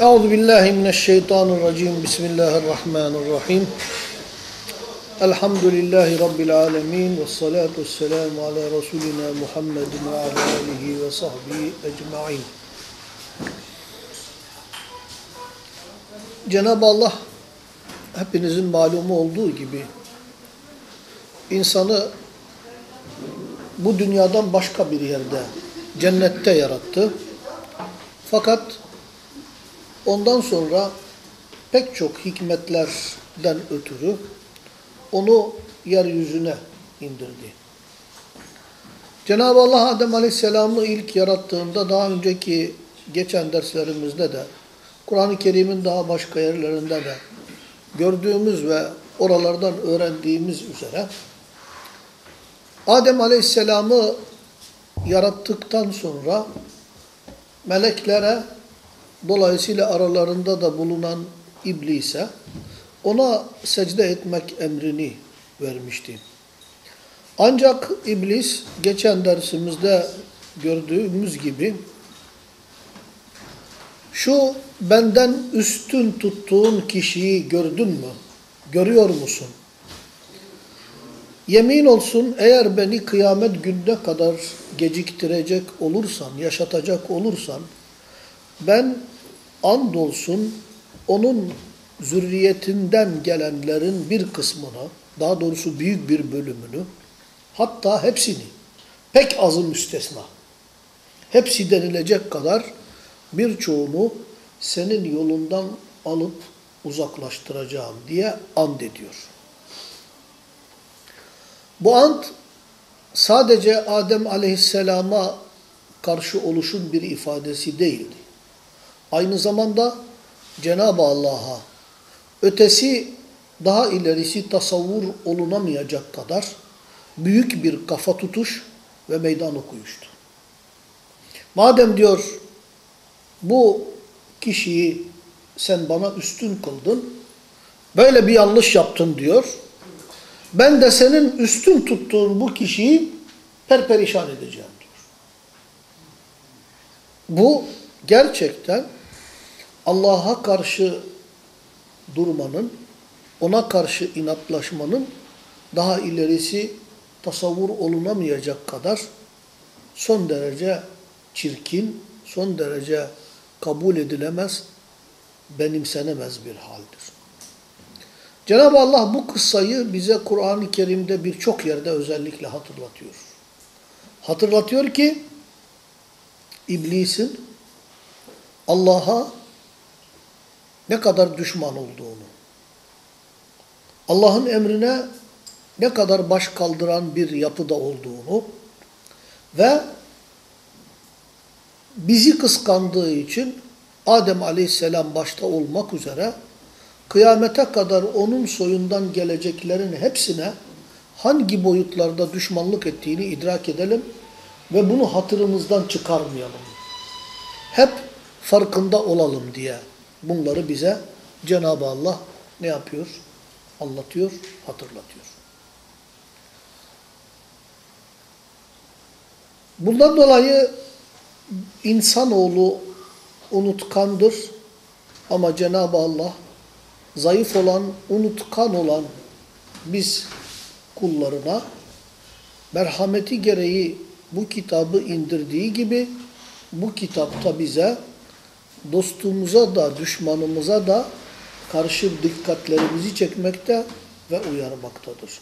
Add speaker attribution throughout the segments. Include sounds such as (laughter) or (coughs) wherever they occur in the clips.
Speaker 1: Euzu billahi mineşşeytanirracim. Bismillahirrahmanirrahim. Elhamdülillahi rabbil alamin ve salatu vesselamu ala resulina Muhammedin ve ala alihi ve sahbihi ecmaîn. Cenab-ı Allah hepinizin malumu olduğu gibi insanı bu dünyadan başka bir yerde, cennette yarattı. Fakat ondan sonra pek çok hikmetlerden ötürü onu yeryüzüne indirdi. Cenab-ı Allah Adem Aleyhisselam'ı ilk yarattığında daha önceki geçen derslerimizde de Kur'an-ı Kerim'in daha başka yerlerinde de gördüğümüz ve oralardan öğrendiğimiz üzere Adem Aleyhisselam'ı yarattıktan sonra meleklere dolayısıyla aralarında da bulunan iblise ona secde etmek emrini vermişti. Ancak iblis geçen dersimizde gördüğümüz gibi şu benden üstün tuttuğun kişiyi gördün mü? Görüyor musun? Yemin olsun eğer beni kıyamet gününe kadar geciktirecek olursan, yaşatacak olursan, ben andolsun onun zürriyetinden gelenlerin bir kısmını, daha doğrusu büyük bir bölümünü, hatta hepsini, pek azı müstesna, hepsi denilecek kadar birçoğunu senin yolundan alıp uzaklaştıracağım diye and ediyor. Bu ant sadece Adem aleyhisselama karşı oluşun bir ifadesi değildi. Aynı zamanda Cenab-ı Allah'a ötesi daha ilerisi tasavvur olunamayacak kadar büyük bir kafa tutuş ve meydan okuyuştu. Madem diyor bu kişiyi sen bana üstün kıldın, böyle bir yanlış yaptın diyor. Ben de senin üstün tuttuğun bu kişiyi perperişan edeceğim diyor. Bu gerçekten Allah'a karşı durmanın, ona karşı inatlaşmanın daha ilerisi tasavvur olunamayacak kadar son derece çirkin, son derece kabul edilemez, benimsenemez bir haldir. Cenab-ı Allah bu kıssayı bize Kur'an-ı Kerim'de birçok yerde özellikle hatırlatıyor. Hatırlatıyor ki iblisin Allah'a ne kadar düşman olduğunu, Allah'ın emrine ne kadar baş kaldıran bir yapıda olduğunu ve bizi kıskandığı için Adem aleyhisselam başta olmak üzere kıyamete kadar onun soyundan geleceklerin hepsine hangi boyutlarda düşmanlık ettiğini idrak edelim ve bunu hatırımızdan çıkarmayalım. Hep farkında olalım diye bunları bize Cenab-ı Allah ne yapıyor? Anlatıyor, hatırlatıyor. Bundan dolayı insanoğlu unutkandır ama Cenab-ı Allah zayıf olan, unutkan olan biz kullarına merhameti gereği bu kitabı indirdiği gibi bu kitapta bize dostumuza da düşmanımıza da karşı dikkatlerimizi çekmekte ve uyarmaktadır.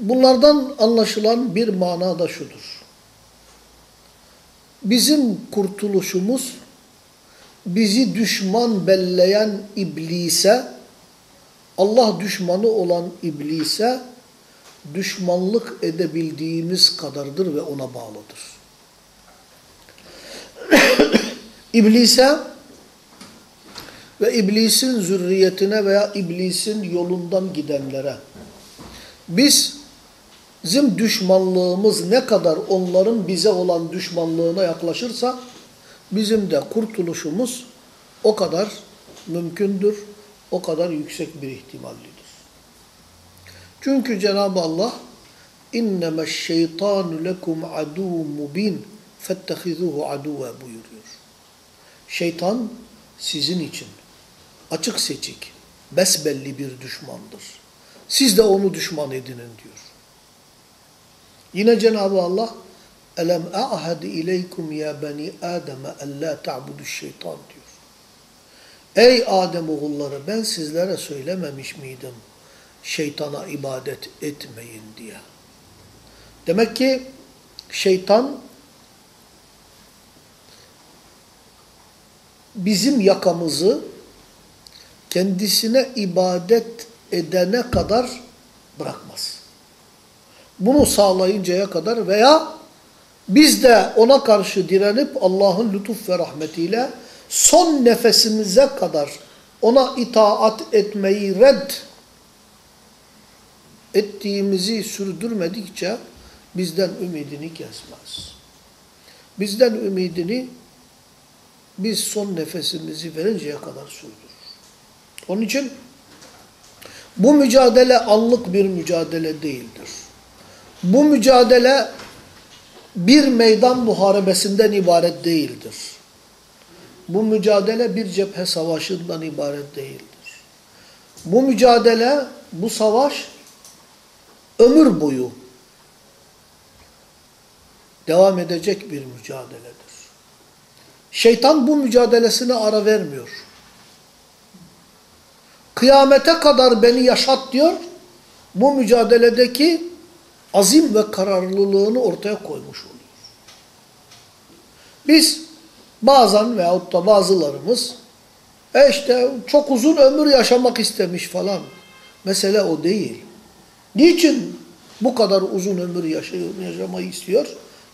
Speaker 1: Bunlardan anlaşılan bir mana da şudur. Bizim kurtuluşumuz bizi düşman belleyen iblise, Allah düşmanı olan iblise düşmanlık edebildiğimiz kadardır ve ona bağlıdır. (coughs) iblise ve iblisin zürriyetine veya iblisin yolundan gidenlere biz bizim düşmanlığımız ne kadar onların bize olan düşmanlığına yaklaşırsa bizim de kurtuluşumuz o kadar mümkündür, o kadar yüksek bir ihtimallidir. Çünkü Cenab-ı Allah innemeş şeytanu lekum adu mubin فَاتَّخِذُوهُ عَدُوًا buyuruyor. Şeytan sizin için açık seçik, besbelli bir düşmandır. Siz de onu düşman edinin diyor. Yine Cenab-ı Allah Elem a'had ileykum ya bani Adem en la ta'budu şeytan diyor. Ey Adem oğulları ben sizlere söylememiş miydim şeytana ibadet etmeyin diye. Demek ki şeytan bizim yakamızı kendisine ibadet edene kadar bırakmaz. Bunu sağlayıncaya kadar veya biz de ona karşı direnip Allah'ın lütuf ve rahmetiyle son nefesimize kadar ona itaat etmeyi red ettiğimizi sürdürmedikçe bizden ümidini kesmez. Bizden ümidini biz son nefesimizi verinceye kadar sürdürür. Onun için bu mücadele anlık bir mücadele değildir. Bu mücadele bir meydan muharebesinden ibaret değildir. Bu mücadele bir cephe savaşından ibaret değildir. Bu mücadele, bu savaş ömür boyu devam edecek bir mücadeledir. Şeytan bu mücadelesine ara vermiyor. Kıyamete kadar beni yaşat diyor. Bu mücadeledeki azim ve kararlılığını ortaya koymuş oluyor. Biz bazen veyahut da bazılarımız e işte çok uzun ömür yaşamak istemiş falan. Mesele o değil. Niçin bu kadar uzun ömür yaşamayı istiyor?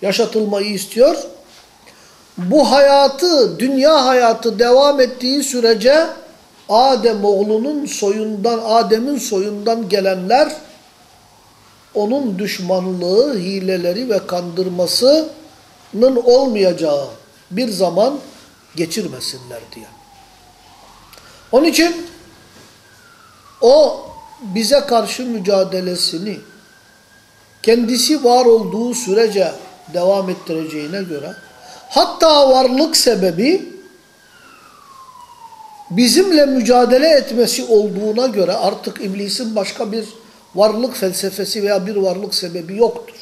Speaker 1: Yaşatılmayı istiyor? Bu hayatı, dünya hayatı devam ettiği sürece Adem oğlunun soyundan, Adem'in soyundan gelenler onun düşmanlığı, hileleri ve kandırmasının olmayacağı bir zaman geçirmesinler diye. Onun için o bize karşı mücadelesini kendisi var olduğu sürece devam ettireceğine göre hatta varlık sebebi bizimle mücadele etmesi olduğuna göre artık iblisin başka bir varlık felsefesi veya bir varlık sebebi yoktur.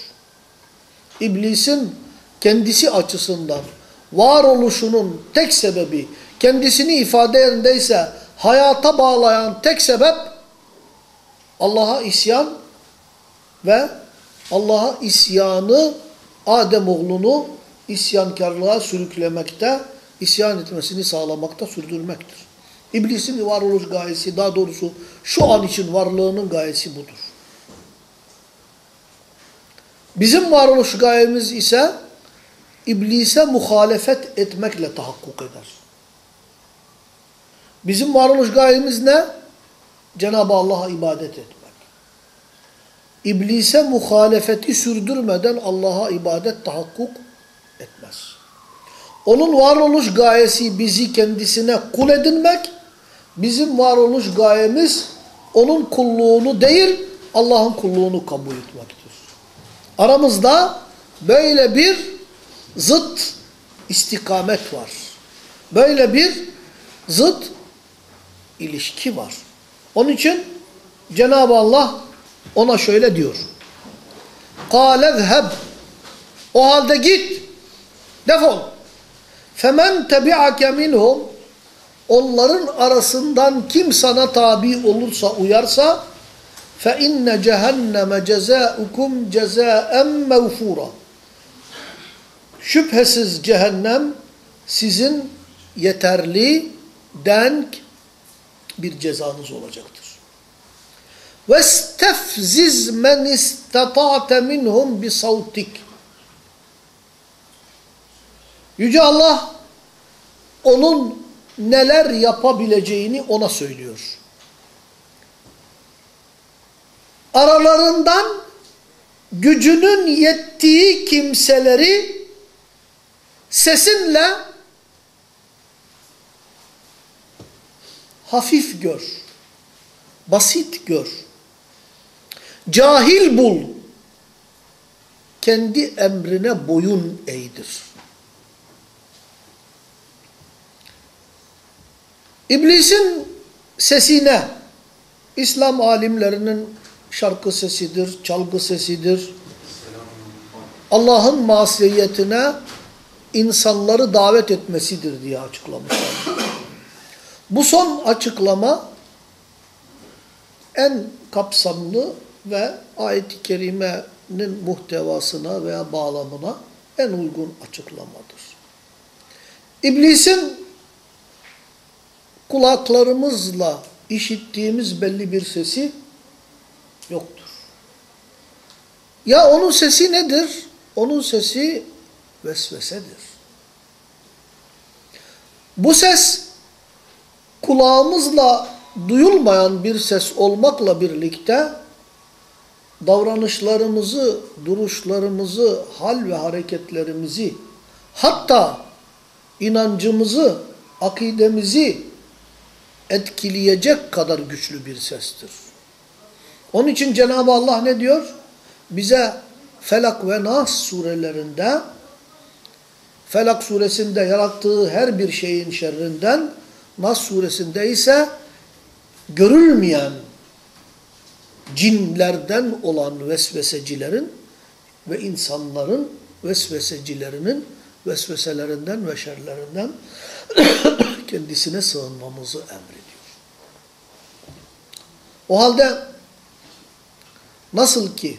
Speaker 1: İblisin kendisi açısından varoluşunun tek sebebi kendisini ifade yerindeyse hayata bağlayan tek sebep Allah'a isyan ve Allah'a isyanı Adem oğlunu isyankarlığa sürüklemekte, isyan etmesini sağlamakta sürdürmektir. İblisin varoluş gayesi, daha doğrusu şu an için varlığının gayesi budur. Bizim varoluş gayemiz ise iblise muhalefet etmekle tahakkuk eder. Bizim varoluş gayemiz ne? Cenab-ı Allah'a ibadet etmek. İblise muhalefeti sürdürmeden Allah'a ibadet tahakkuk. Onun varoluş gayesi bizi kendisine kul edinmek, bizim varoluş gayemiz onun kulluğunu değil, Allah'ın kulluğunu kabul etmektir. Aramızda böyle bir zıt istikamet var. Böyle bir zıt ilişki var. Onun için Cenab-ı Allah ona şöyle diyor. قَالَ ذْهَبْ O halde git, defol. Femen tebi'ake minhum onların arasından kim sana tabi olursa uyarsa fe inne cehenneme cezaukum cezaen mevfura şüphesiz cehennem sizin yeterli denk bir cezanız olacaktır. Ve stefziz men istata'te minhum bi savtik. Yüce Allah onun neler yapabileceğini ona söylüyor. Aralarından gücünün yettiği kimseleri sesinle hafif gör, basit gör, cahil bul, kendi emrine boyun eğdir. İblisin sesine, İslam alimlerinin şarkı sesidir, çalgı sesidir. Allah'ın masiyetine insanları davet etmesidir diye açıklamışlar. Bu son açıklama en kapsamlı ve ayet-i kerimenin muhtevasına veya bağlamına en uygun açıklamadır. İblisin kulaklarımızla işittiğimiz belli bir sesi yoktur. Ya onun sesi nedir? Onun sesi vesvesedir. Bu ses kulağımızla duyulmayan bir ses olmakla birlikte davranışlarımızı, duruşlarımızı, hal ve hareketlerimizi hatta inancımızı, akidemizi etkileyecek kadar güçlü bir sestir. Onun için Cenab-ı Allah ne diyor? Bize Felak ve Nas surelerinde Felak suresinde yarattığı her bir şeyin şerrinden Nas suresinde ise görülmeyen cinlerden olan vesvesecilerin ve insanların vesvesecilerinin vesveselerinden ve şerlerinden kendisine sığınmamızı emrediyor. O halde nasıl ki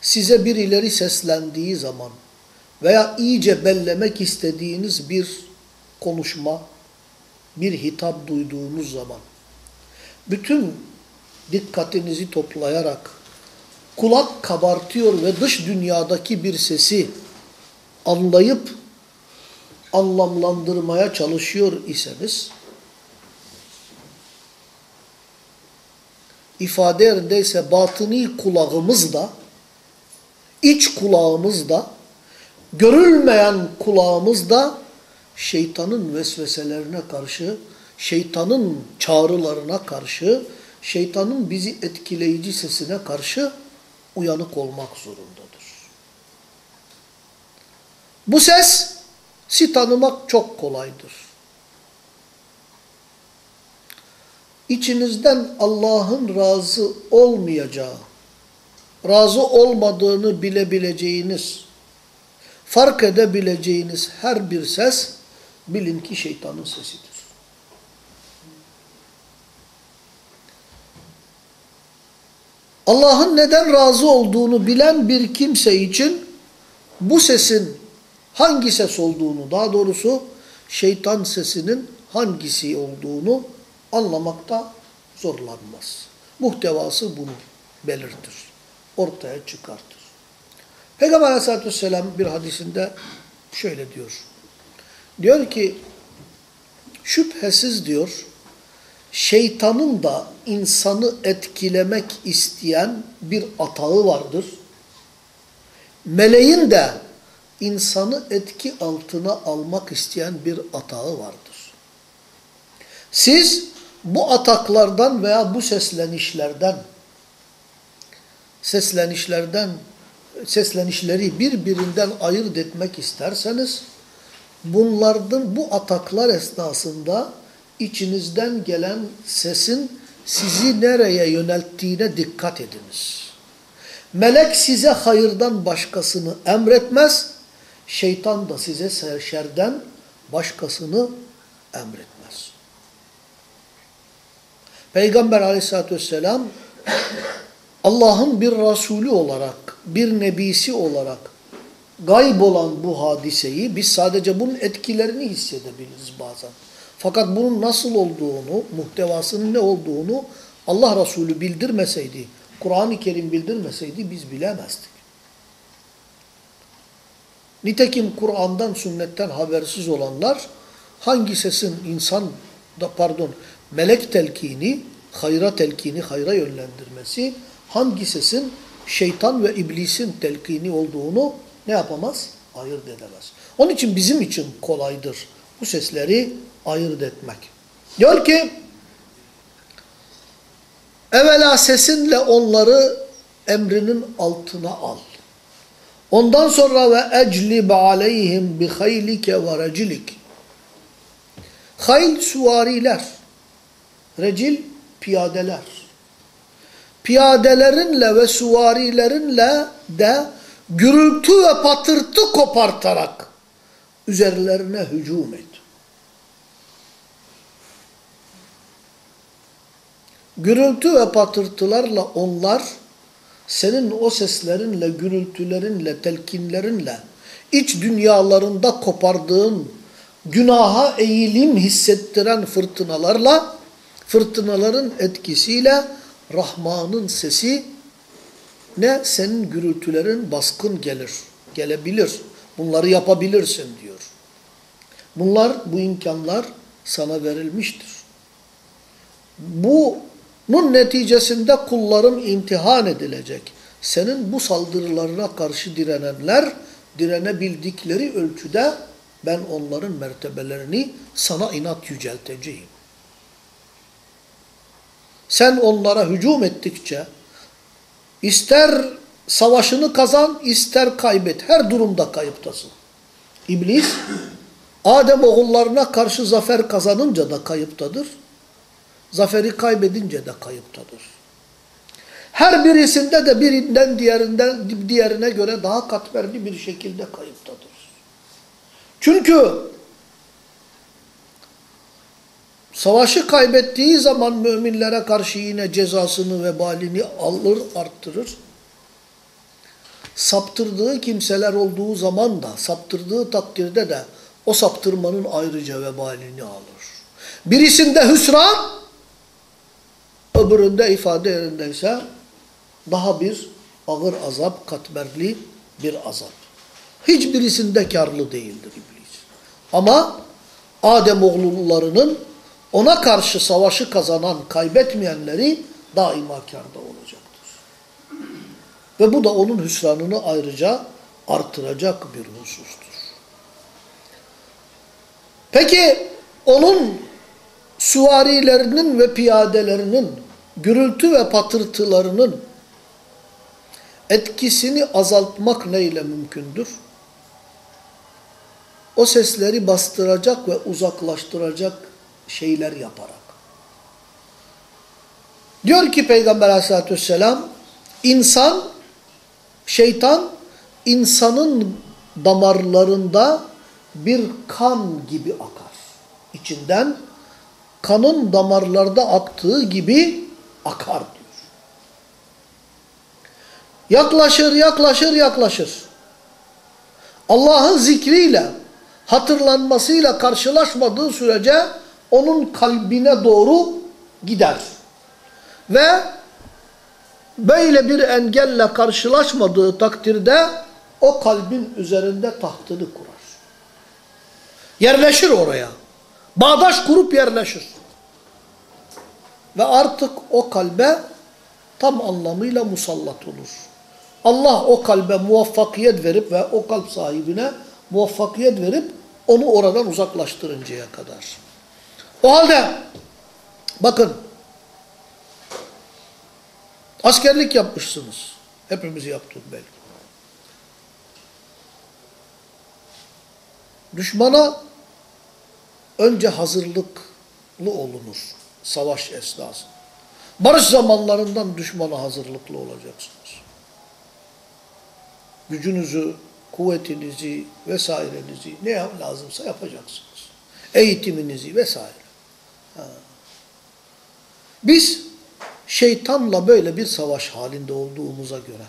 Speaker 1: size birileri seslendiği zaman veya iyice bellemek istediğiniz bir konuşma, bir hitap duyduğunuz zaman bütün dikkatinizi toplayarak kulak kabartıyor ve dış dünyadaki bir sesi anlayıp anlamlandırmaya çalışıyor iseniz ifade yerindeyse batıni kulağımızda iç kulağımızda görülmeyen kulağımızda şeytanın vesveselerine karşı şeytanın çağrılarına karşı şeytanın bizi etkileyici sesine karşı uyanık olmak zorundadır. Bu ses si tanımak çok kolaydır. İçinizden Allah'ın razı olmayacağı, razı olmadığını bilebileceğiniz, fark edebileceğiniz her bir ses bilin ki şeytanın sesidir. Allah'ın neden razı olduğunu bilen bir kimse için bu sesin hangi ses olduğunu, daha doğrusu şeytan sesinin hangisi olduğunu anlamakta zorlanmaz. Muhtevası bunu belirtir, ortaya çıkartır. Peygamber aleyhissalatü vesselam bir hadisinde şöyle diyor. Diyor ki, şüphesiz diyor, şeytanın da insanı etkilemek isteyen bir atağı vardır. Meleğin de insanı etki altına almak isteyen bir atağı vardır. Siz bu ataklardan veya bu seslenişlerden seslenişlerden seslenişleri birbirinden ayırt etmek isterseniz bunlardan bu ataklar esnasında içinizden gelen sesin sizi nereye yönelttiğine dikkat ediniz. Melek size hayırdan başkasını emretmez, şeytan da size şerden başkasını emretmez. Peygamber aleyhissalatü vesselam Allah'ın bir Resulü olarak, bir Nebisi olarak gayb olan bu hadiseyi biz sadece bunun etkilerini hissedebiliriz bazen. Fakat bunun nasıl olduğunu, muhtevasının ne olduğunu Allah Resulü bildirmeseydi, Kur'an-ı Kerim bildirmeseydi biz bilemezdik. Nitekim Kur'an'dan, sünnetten habersiz olanlar hangi sesin insan da pardon melek telkini, hayra telkini, hayra yönlendirmesi, hangi sesin şeytan ve iblisin telkini olduğunu ne yapamaz? Ayırt edemez. Onun için bizim için kolaydır bu sesleri ayırt etmek. Diyor ki evvela sesinle onları emrinin altına al. Ondan sonra ve eclib aleyhim bi haylike ve recilik. Hayl süvariler, recil piyadeler. Piyadelerinle ve süvarilerinle de gürültü ve patırtı kopartarak üzerlerine hücum et. Gürültü ve patırtılarla onlar senin o seslerinle, gürültülerinle, telkinlerinle iç dünyalarında kopardığın günaha eğilim hissettiren fırtınalarla, fırtınaların etkisiyle Rahman'ın sesi ne senin gürültülerin baskın gelir, gelebilir. Bunları yapabilirsin diyor. Bunlar, bu imkanlar sana verilmiştir. Bunun neticesinde kullarım imtihan edilecek. Senin bu saldırılarına karşı direnenler, direnebildikleri ölçüde ben onların mertebelerini sana inat yücelteceğim. Sen onlara hücum ettikçe ister savaşını kazan, ister kaybet. Her durumda kayıptasın. İblis Adem oğullarına karşı zafer kazanınca da kayıptadır. Zaferi kaybedince de kayıptadır. Her birisinde de birinden diğerinden diğerine göre daha katmerli bir şekilde kayıptadır. Çünkü savaşı kaybettiği zaman müminlere karşı yine cezasını ve balini alır, arttırır. Saptırdığı kimseler olduğu zaman da, saptırdığı takdirde de o saptırmanın ayrıca vebalini alır. Birisinde hüsran, öbüründe ifade yerindeyse daha bir ağır azap, katmerli bir azap. Hiçbirisinde karlı değildir iblis. Ama Adem oğullarının ona karşı savaşı kazanan, kaybetmeyenleri daima karda olacaktır. Ve bu da onun hüsranını ayrıca artıracak bir husustur. Peki onun süvarilerinin ve piyadelerinin gürültü ve patırtılarının etkisini azaltmak neyle mümkündür? O sesleri bastıracak ve uzaklaştıracak şeyler yaparak. Diyor ki Peygamber aleyhissalatü vesselam, insan, şeytan, insanın damarlarında bir kan gibi akar. İçinden kanın damarlarda aktığı gibi akar diyor. Yaklaşır, yaklaşır, yaklaşır. Allah'ın zikriyle, hatırlanmasıyla karşılaşmadığı sürece onun kalbine doğru gider. Ve böyle bir engelle karşılaşmadığı takdirde o kalbin üzerinde tahtını kurar. Yerleşir oraya. Bağdaş kurup yerleşir. Ve artık o kalbe tam anlamıyla musallat olur. Allah o kalbe muvaffakiyet verip ve o kalp sahibine muvaffakiyet verip onu oradan uzaklaştırıncaya kadar. O halde bakın askerlik yapmışsınız. Hepimiz yaptık belki. Düşmana önce hazırlıklı olunur savaş esnasında. Barış zamanlarından düşmana hazırlıklı olacaksınız. Gücünüzü, kuvvetinizi vesairenizi ne lazımsa yapacaksınız. Eğitiminizi vesaire. Ha. Biz şeytanla böyle bir savaş halinde olduğumuza göre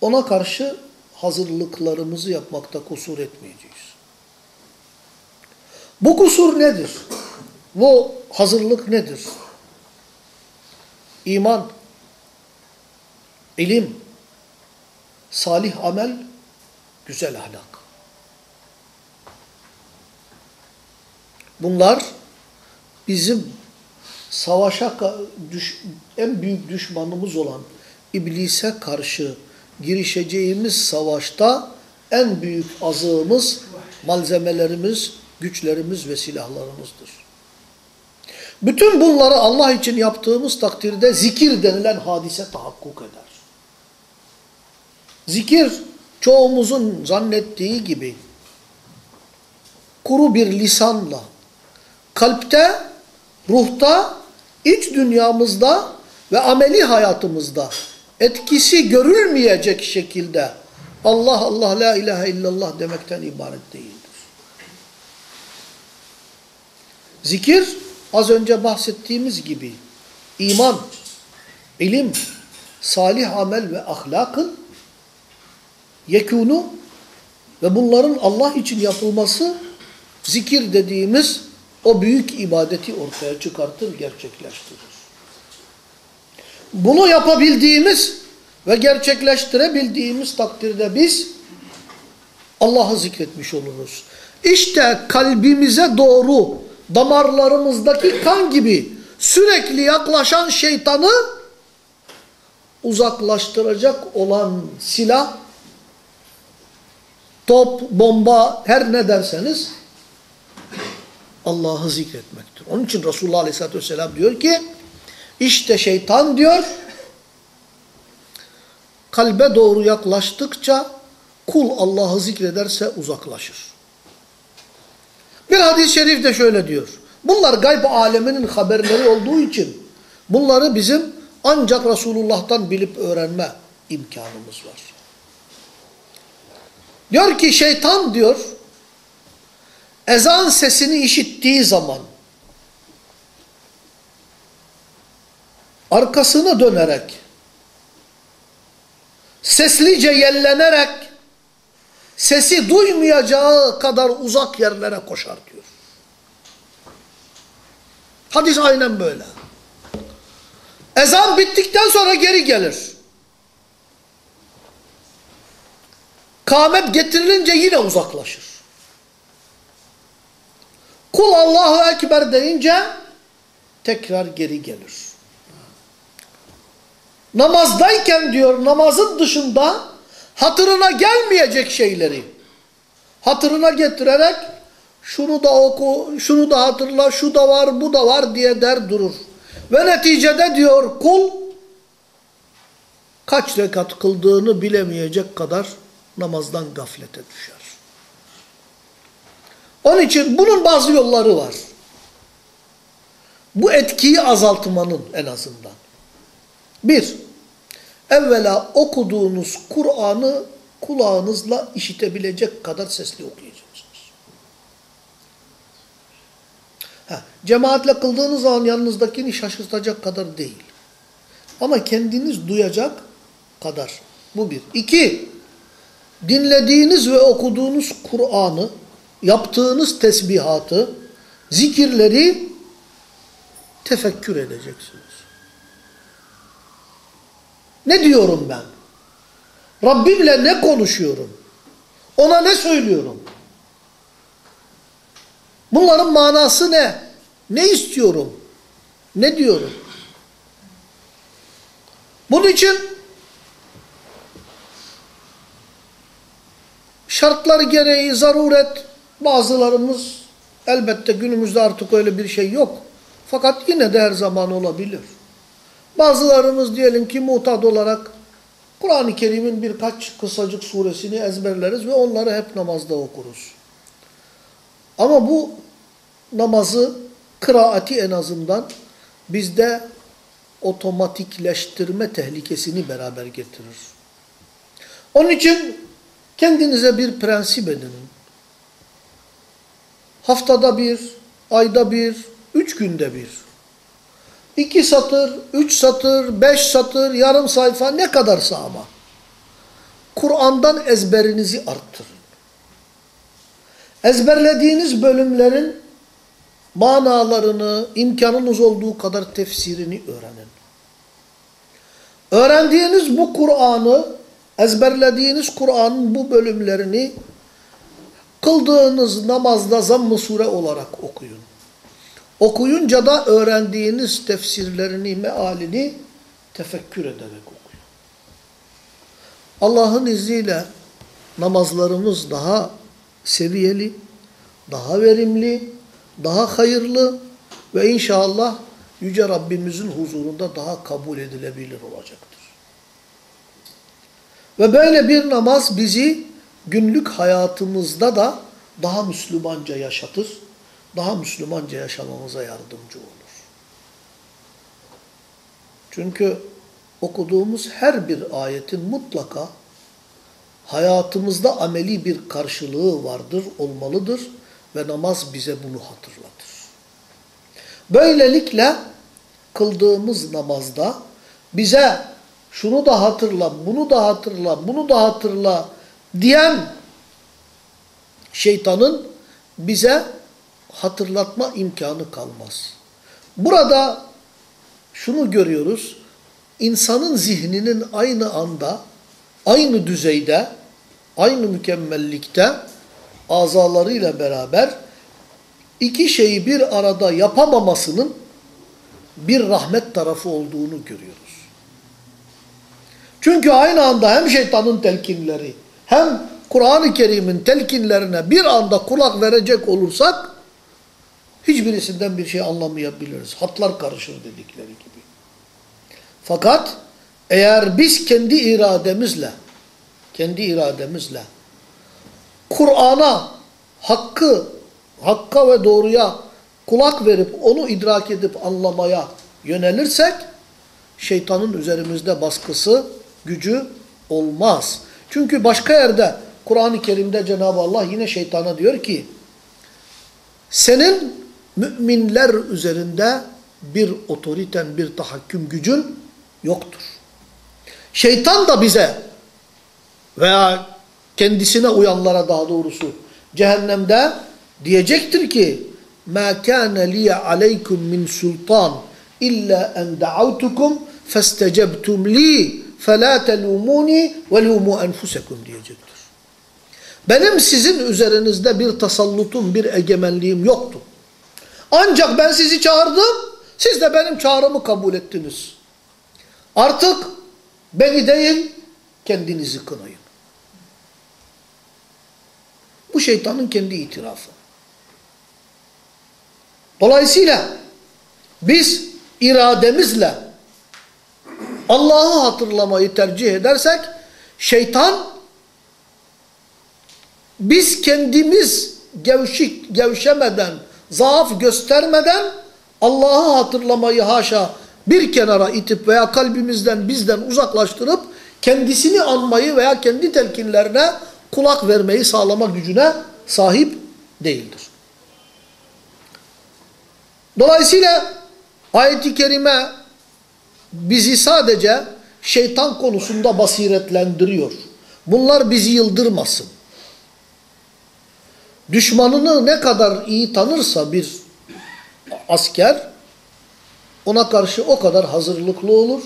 Speaker 1: ona karşı hazırlıklarımızı yapmakta kusur etmeyeceğiz. Bu kusur nedir? Bu hazırlık nedir? İman, ilim, salih amel, güzel ahlak. Bunlar bizim savaşa düş, en büyük düşmanımız olan iblise karşı girişeceğimiz savaşta en büyük azığımız, malzemelerimiz, güçlerimiz ve silahlarımızdır. Bütün bunları Allah için yaptığımız takdirde zikir denilen hadise tahakkuk eder. Zikir çoğumuzun zannettiği gibi kuru bir lisanla kalpte, ruhta, iç dünyamızda ve ameli hayatımızda etkisi görülmeyecek şekilde Allah Allah la ilahe illallah demekten ibaret değildir. Zikir az önce bahsettiğimiz gibi iman, ilim, salih amel ve ahlakın yekunu ve bunların Allah için yapılması zikir dediğimiz o büyük ibadeti ortaya çıkartır, gerçekleştirir. Bunu yapabildiğimiz ve gerçekleştirebildiğimiz takdirde biz Allah'ı zikretmiş oluruz. İşte kalbimize doğru damarlarımızdaki kan gibi sürekli yaklaşan şeytanı uzaklaştıracak olan silah, top, bomba her ne derseniz Allah'ı zikretmektir. Onun için Resulullah Aleyhisselatü Vesselam diyor ki işte şeytan diyor kalbe doğru yaklaştıkça kul Allah'ı zikrederse uzaklaşır. Bir hadis-i şerif de şöyle diyor. Bunlar gayb aleminin haberleri olduğu için bunları bizim ancak Resulullah'tan bilip öğrenme imkanımız var. Diyor ki şeytan diyor ezan sesini işittiği zaman arkasını dönerek seslice yellenerek sesi duymayacağı kadar uzak yerlere koşar diyor. Hadis aynen böyle. Ezan bittikten sonra geri gelir. Kâmet getirilince yine uzaklaşır. Kul Allahu Ekber deyince tekrar geri gelir. Namazdayken diyor namazın dışında hatırına gelmeyecek şeyleri hatırına getirerek şunu da oku, şunu da hatırla, şu da var, bu da var diye der durur. Ve neticede diyor kul kaç rekat kıldığını bilemeyecek kadar namazdan gaflete düşer. Onun için bunun bazı yolları var. Bu etkiyi azaltmanın en azından. Bir, evvela okuduğunuz Kur'an'ı kulağınızla işitebilecek kadar sesli okuyacaksınız. Ha, cemaatle kıldığınız zaman yanınızdakini şaşırtacak kadar değil. Ama kendiniz duyacak kadar. Bu bir. İki, dinlediğiniz ve okuduğunuz Kur'an'ı, yaptığınız tesbihatı, zikirleri tefekkür edeceksiniz. Ne diyorum ben? Rabbimle ne konuşuyorum? Ona ne söylüyorum? Bunların manası ne? Ne istiyorum? Ne diyorum? Bunun için şartları gereği zaruret bazılarımız elbette günümüzde artık öyle bir şey yok. Fakat yine de her zaman olabilir. Bazılarımız diyelim ki muhtad olarak Kur'an-ı Kerim'in birkaç kısacık suresini ezberleriz ve onları hep namazda okuruz. Ama bu namazı, kıraati en azından bizde otomatikleştirme tehlikesini beraber getirir. Onun için kendinize bir prensip edinin. Haftada bir, ayda bir, üç günde bir. İki satır, üç satır, beş satır, yarım sayfa ne kadarsa ama. Kur'an'dan ezberinizi arttırın. Ezberlediğiniz bölümlerin manalarını, imkanınız olduğu kadar tefsirini öğrenin. Öğrendiğiniz bu Kur'an'ı, ezberlediğiniz Kur'an'ın bu bölümlerini kıldığınız namazda zamm-ı sure olarak okuyun. Okuyunca da öğrendiğiniz tefsirlerini, mealini tefekkür ederek okuyun. Allah'ın izniyle namazlarımız daha seviyeli, daha verimli, daha hayırlı ve inşallah Yüce Rabbimizin huzurunda daha kabul edilebilir olacaktır. Ve böyle bir namaz bizi günlük hayatımızda da daha Müslümanca yaşatır daha Müslümanca yaşamamıza yardımcı olur. Çünkü okuduğumuz her bir ayetin mutlaka hayatımızda ameli bir karşılığı vardır, olmalıdır ve namaz bize bunu hatırlatır. Böylelikle kıldığımız namazda bize şunu da hatırla, bunu da hatırla, bunu da hatırla diyen şeytanın bize hatırlatma imkanı kalmaz. Burada şunu görüyoruz. İnsanın zihninin aynı anda, aynı düzeyde, aynı mükemmellikte azalarıyla beraber iki şeyi bir arada yapamamasının bir rahmet tarafı olduğunu görüyoruz. Çünkü aynı anda hem şeytanın telkinleri hem Kur'an-ı Kerim'in telkinlerine bir anda kulak verecek olursak hiçbirisinden bir şey anlamayabiliriz. Hatlar karışır dedikleri gibi. Fakat eğer biz kendi irademizle kendi irademizle Kur'an'a hakkı hakka ve doğruya kulak verip onu idrak edip anlamaya yönelirsek şeytanın üzerimizde baskısı, gücü olmaz. Çünkü başka yerde Kur'an-ı Kerim'de Cenab-ı Allah yine şeytana diyor ki senin müminler üzerinde bir otoriten, bir tahakküm gücün yoktur. Şeytan da bize veya kendisine uyanlara daha doğrusu cehennemde diyecektir ki مَا كَانَ لِيَ عَلَيْكُمْ مِنْ سُلْطَانٍ اِلَّا اَنْ دَعَوْتُكُمْ فَاسْتَجَبْتُمْ لِي فَلَا تَلُومُونِي وَلُومُوا أَنْفُسَكُمْ diyecektir. Benim sizin üzerinizde bir tasallutum, bir egemenliğim yoktu. Ancak ben sizi çağırdım, siz de benim çağrımı kabul ettiniz. Artık beni değil, kendinizi kınayın. Bu şeytanın kendi itirafı. Dolayısıyla biz irademizle Allah'ı hatırlamayı tercih edersek şeytan biz kendimiz gevşik, gevşemeden, zaaf göstermeden Allah'ı hatırlamayı haşa bir kenara itip veya kalbimizden bizden uzaklaştırıp kendisini anmayı veya kendi telkinlerine kulak vermeyi sağlama gücüne sahip değildir. Dolayısıyla ayet-i kerime bizi sadece şeytan konusunda basiretlendiriyor. Bunlar bizi yıldırmasın. Düşmanını ne kadar iyi tanırsa bir asker ona karşı o kadar hazırlıklı olur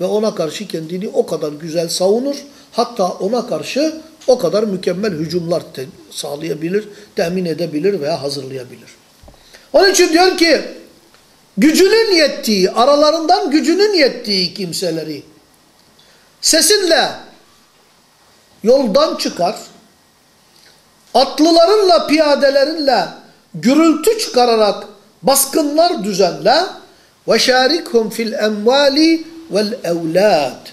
Speaker 1: ve ona karşı kendini o kadar güzel savunur. Hatta ona karşı o kadar mükemmel hücumlar sağlayabilir, temin edebilir veya hazırlayabilir. Onun için diyor ki gücünün yettiği, aralarından gücünün yettiği kimseleri sesinle yoldan çıkar, atlılarınla, piyadelerinle gürültü çıkararak baskınlar düzenle ve şarikhum fil emvali vel evlad.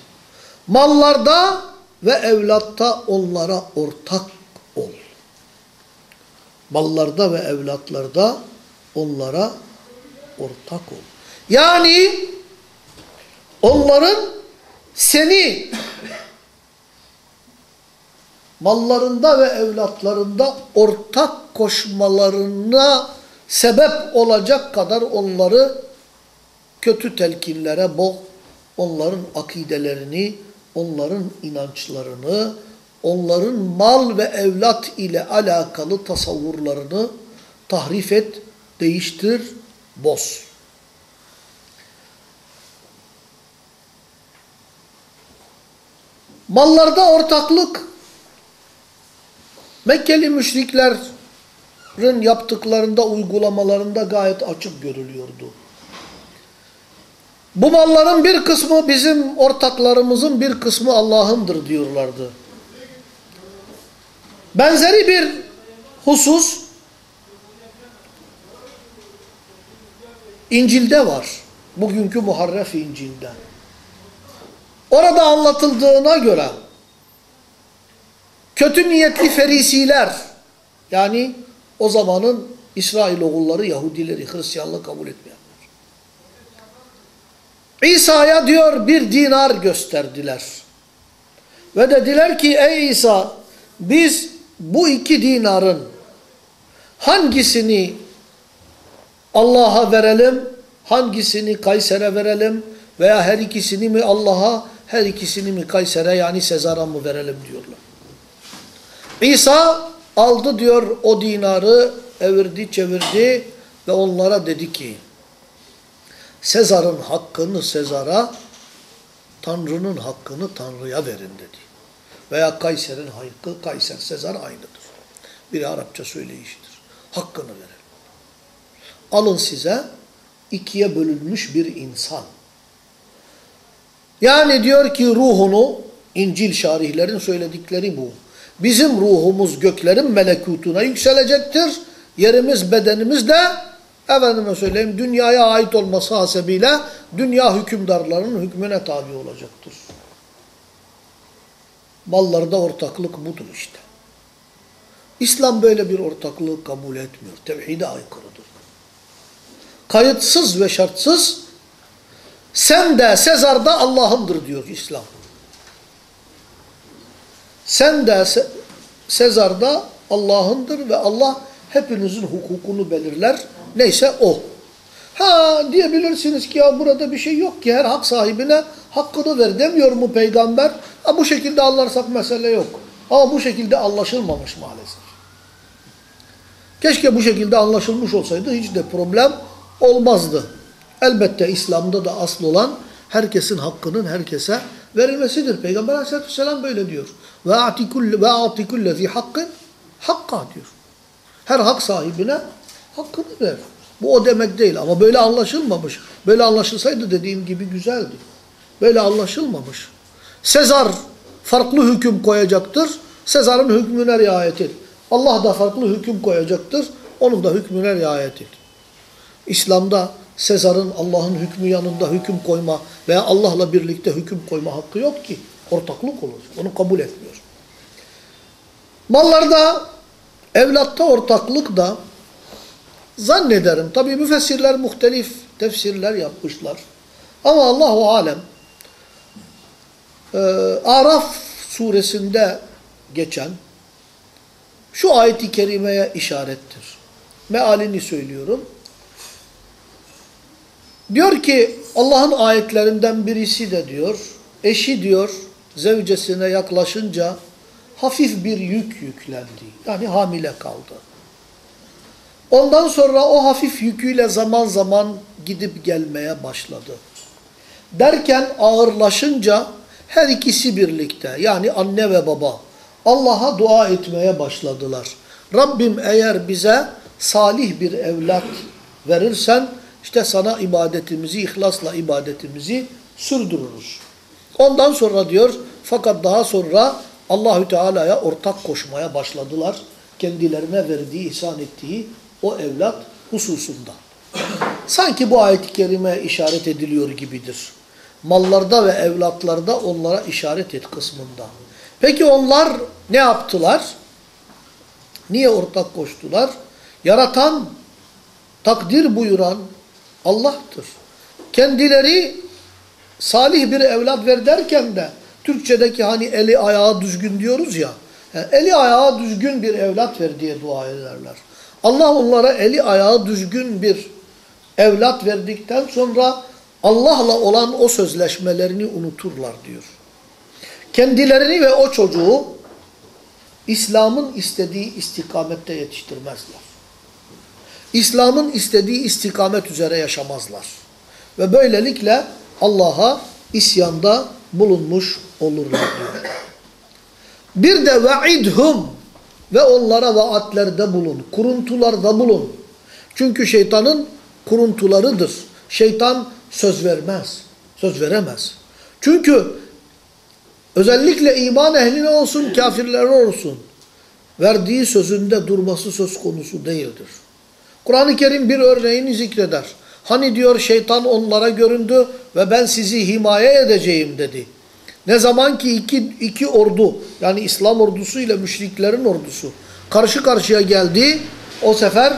Speaker 1: Mallarda ve evlatta onlara ortak ol. Mallarda ve evlatlarda onlara ortak ol. Yani onların seni mallarında ve evlatlarında ortak koşmalarına sebep olacak kadar onları kötü telkinlere boğ, onların akidelerini, onların inançlarını, onların mal ve evlat ile alakalı tasavvurlarını tahrif et, değiştir, boz. Mallarda ortaklık Mekkeli müşriklerin yaptıklarında, uygulamalarında gayet açık görülüyordu. Bu malların bir kısmı bizim ortaklarımızın bir kısmı Allah'ındır diyorlardı. Benzeri bir husus İncil'de var. Bugünkü Muharref İncil'de. Orada anlatıldığına göre kötü niyetli ferisiler yani o zamanın İsrail oğulları Yahudileri, Hristiyanlığı kabul etmeyenler. İsa'ya diyor bir dinar gösterdiler. Ve dediler ki ey İsa biz bu iki dinarın hangisini Allah'a verelim, hangisini Kayser'e verelim veya her ikisini mi Allah'a, her ikisini mi Kayser'e yani Sezar'a mı verelim diyorlar. İsa aldı diyor o dinarı evirdi çevirdi ve onlara dedi ki Sezar'ın hakkını Sezar'a Tanrı'nın hakkını Tanrı'ya verin dedi. Veya Kayser'in hakkı Kayser Sezar aynıdır. Bir Arapça söyleyişidir. Hakkını verin. Alın size ikiye bölünmüş bir insan. Yani diyor ki ruhunu İncil şarihlerin söyledikleri bu. Bizim ruhumuz göklerin melekutuna yükselecektir. Yerimiz bedenimiz de efendime söyleyeyim dünyaya ait olması hasebiyle dünya hükümdarlarının hükmüne tabi olacaktır. Mallarda ortaklık budur işte. İslam böyle bir ortaklığı kabul etmiyor. Tevhide aykırıdır. Kayıtsız ve şartsız sen de Sezar da Allah'ındır diyor İslam. Sen de Se Sezar da Allah'ındır ve Allah hepinizin hukukunu belirler. Neyse o. Ha diyebilirsiniz ki ya burada bir şey yok ki her hak sahibine hakkını ver demiyor mu peygamber? Ha bu şekilde anlarsak mesele yok. Ama bu şekilde anlaşılmamış maalesef. Keşke bu şekilde anlaşılmış olsaydı hiç de problem olmazdı. Elbette İslam'da da asıl olan herkesin hakkının herkese verilmesidir. Peygamber aleyhissalatü vesselam böyle diyor. Ve a'tikullezi hakkın hakka diyor. Her hak sahibine hakkını ver. Bu o demek değil ama böyle anlaşılmamış. Böyle anlaşılsaydı dediğim gibi güzeldi. Böyle anlaşılmamış. Sezar farklı hüküm koyacaktır. Sezar'ın hükmüne riayet et. Allah da farklı hüküm koyacaktır. Onun da hükmüne riayet et. İslam'da Sezar'ın Allah'ın hükmü yanında hüküm koyma veya Allah'la birlikte hüküm koyma hakkı yok ki. Ortaklık olur. Onu kabul etmiyor. Mallarda, evlatta ortaklık da zannederim. Tabi müfessirler muhtelif tefsirler yapmışlar. Ama Allahu Alem e, Araf suresinde geçen şu ayeti kerimeye işarettir. Mealini söylüyorum. Diyor ki Allah'ın ayetlerinden birisi de diyor, eşi diyor zevcesine yaklaşınca hafif bir yük yüklendi. Yani hamile kaldı. Ondan sonra o hafif yüküyle zaman zaman gidip gelmeye başladı. Derken ağırlaşınca her ikisi birlikte yani anne ve baba Allah'a dua etmeye başladılar. Rabbim eğer bize salih bir evlat verirsen işte sana ibadetimizi, ihlasla ibadetimizi sürdürürüz. Ondan sonra diyor fakat daha sonra Allahü Teala'ya ortak koşmaya başladılar. Kendilerine verdiği, ihsan ettiği o evlat hususunda. Sanki bu ayet-i kerime işaret ediliyor gibidir. Mallarda ve evlatlarda onlara işaret et kısmında. Peki onlar ne yaptılar? Niye ortak koştular? Yaratan, takdir buyuran Allah'tır. Kendileri salih bir evlat ver derken de Türkçedeki hani eli ayağı düzgün diyoruz ya. Yani eli ayağı düzgün bir evlat ver diye dua ederler. Allah onlara eli ayağı düzgün bir evlat verdikten sonra Allah'la olan o sözleşmelerini unuturlar diyor. Kendilerini ve o çocuğu İslam'ın istediği istikamette yetiştirmezler. İslam'ın istediği istikamet üzere yaşamazlar. Ve böylelikle Allah'a isyanda bulunmuş olurlar diyor. Bir de ve'idhum ve onlara vaatlerde bulun, kuruntularda bulun. Çünkü şeytanın kuruntularıdır. Şeytan söz vermez, söz veremez. Çünkü özellikle iman ehline olsun, kafirlere olsun, verdiği sözünde durması söz konusu değildir. Kur'an-ı Kerim bir örneğini zikreder. Hani diyor şeytan onlara göründü ve ben sizi himaye edeceğim dedi. Ne zaman ki iki, iki ordu yani İslam ordusu ile müşriklerin ordusu karşı karşıya geldi o sefer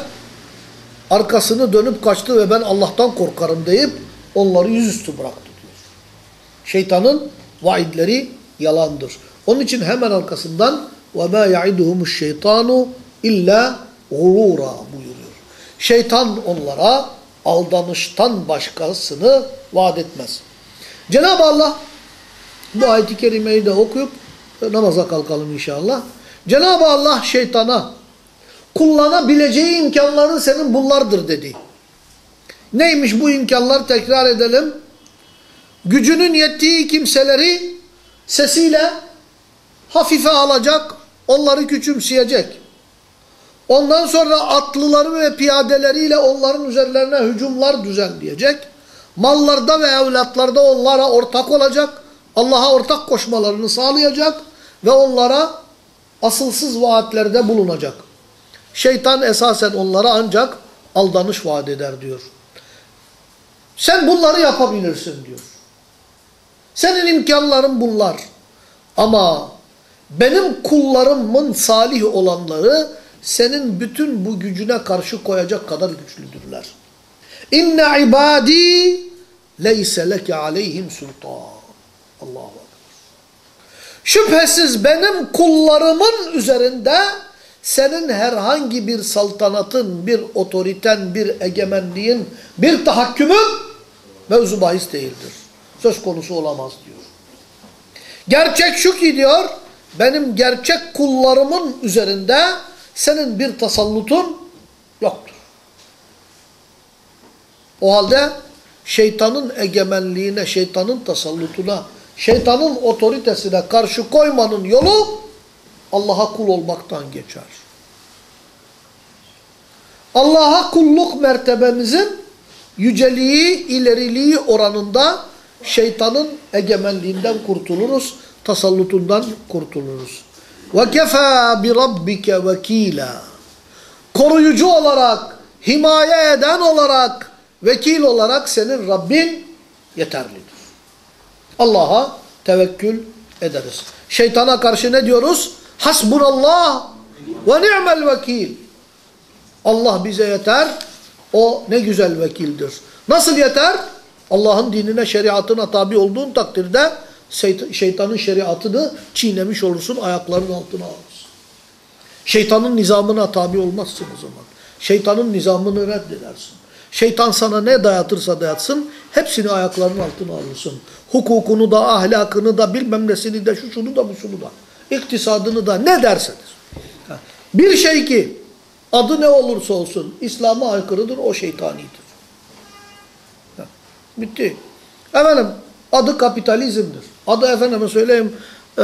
Speaker 1: arkasını dönüp kaçtı ve ben Allah'tan korkarım deyip onları yüzüstü bıraktı diyor. Şeytanın vaidleri yalandır. Onun için hemen arkasından وَمَا يَعِدُهُمُ الشَّيْطَانُ illa gurura buyuruyor. Şeytan onlara aldanıştan başkasını vaat etmez. Cenab-ı Allah bu ayet-i kerimeyi de okuyup namaza kalkalım inşallah. Cenab-ı Allah şeytana kullanabileceği imkanların senin bunlardır dedi. Neymiş bu imkanlar tekrar edelim. Gücünün yettiği kimseleri sesiyle hafife alacak, onları küçümseyecek. Ondan sonra atlıları ve piyadeleriyle onların üzerlerine hücumlar düzenleyecek. Mallarda ve evlatlarda onlara ortak olacak. Allah'a ortak koşmalarını sağlayacak ve onlara asılsız vaatlerde bulunacak. Şeytan esasen onlara ancak aldanış vaat eder diyor. Sen bunları yapabilirsin diyor. Senin imkanların bunlar. Ama benim kullarımın salih olanları senin bütün bu gücüne karşı koyacak kadar güçlüdürler. İnne ibadi leyse leke aleyhim sultan. Allahu. Şüphesiz benim kullarımın üzerinde senin herhangi bir saltanatın, bir otoriten, bir egemenliğin, bir tahakkümün mevzu bahis değildir. Söz konusu olamaz diyor. Gerçek şu ki diyor, benim gerçek kullarımın üzerinde senin bir tasallutun yoktur. O halde şeytanın egemenliğine, şeytanın tasallutuna, şeytanın otoritesine karşı koymanın yolu Allah'a kul olmaktan geçer. Allah'a kulluk mertebemizin yüceliği, ileriliği oranında şeytanın egemenliğinden kurtuluruz, tasallutundan kurtuluruz. وَكَفَى بِرَبِّكَ وَك۪يلًا Koruyucu olarak, himaye eden olarak, vekil olarak senin Rabbin yeterlidir. Allah'a tevekkül ederiz. Şeytana karşı ne diyoruz? Hasbunallah ve ni'mel vekil. Allah bize yeter. O ne güzel vekildir. Nasıl yeter? Allah'ın dinine, şeriatına tabi olduğun takdirde şeytanın şeriatını çiğnemiş olursun, ayaklarının altına alırsın. Şeytanın nizamına tabi olmazsın o zaman. Şeytanın nizamını reddedersin. Şeytan sana ne dayatırsa dayatsın, hepsini ayaklarının altına alırsın. Hukukunu da, ahlakını da, bilmem nesini de, şu şunu da, bu şunu da. İktisadını da, ne derseniz. Bir şey ki, adı ne olursa olsun, İslam'a aykırıdır, o şeytanidir. Bitti. Efendim, adı kapitalizmdir. Adı efendime söyleyeyim, e,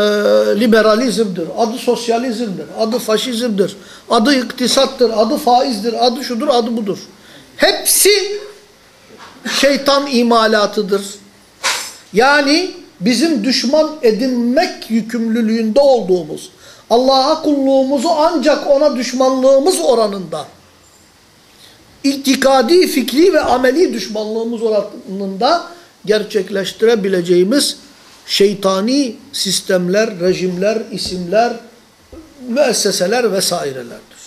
Speaker 1: liberalizmdir, adı sosyalizmdir, adı faşizmdir, adı iktisattır, adı faizdir, adı şudur, adı budur. Hepsi şeytan imalatıdır. Yani bizim düşman edinmek yükümlülüğünde olduğumuz, Allah'a kulluğumuzu ancak ona düşmanlığımız oranında, itikadi, fikri ve ameli düşmanlığımız oranında gerçekleştirebileceğimiz şeytani sistemler, rejimler, isimler, müesseseler vesairelerdir.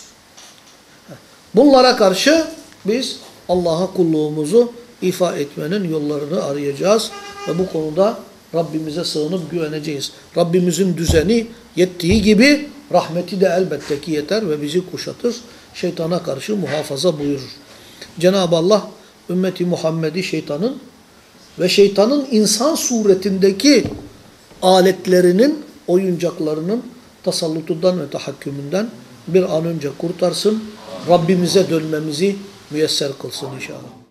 Speaker 1: Bunlara karşı biz Allah'a kulluğumuzu ifa etmenin yollarını arayacağız ve bu konuda Rabbimize sığınıp güveneceğiz. Rabbimizin düzeni yettiği gibi rahmeti de elbette ki yeter ve bizi kuşatır. Şeytana karşı muhafaza buyurur. Cenab-ı Allah ümmeti Muhammed'i şeytanın ve şeytanın insan suretindeki aletlerinin, oyuncaklarının tasallutundan ve tahakkümünden bir an önce kurtarsın. Rabbimize dönmemizi müyesser kılsın inşallah.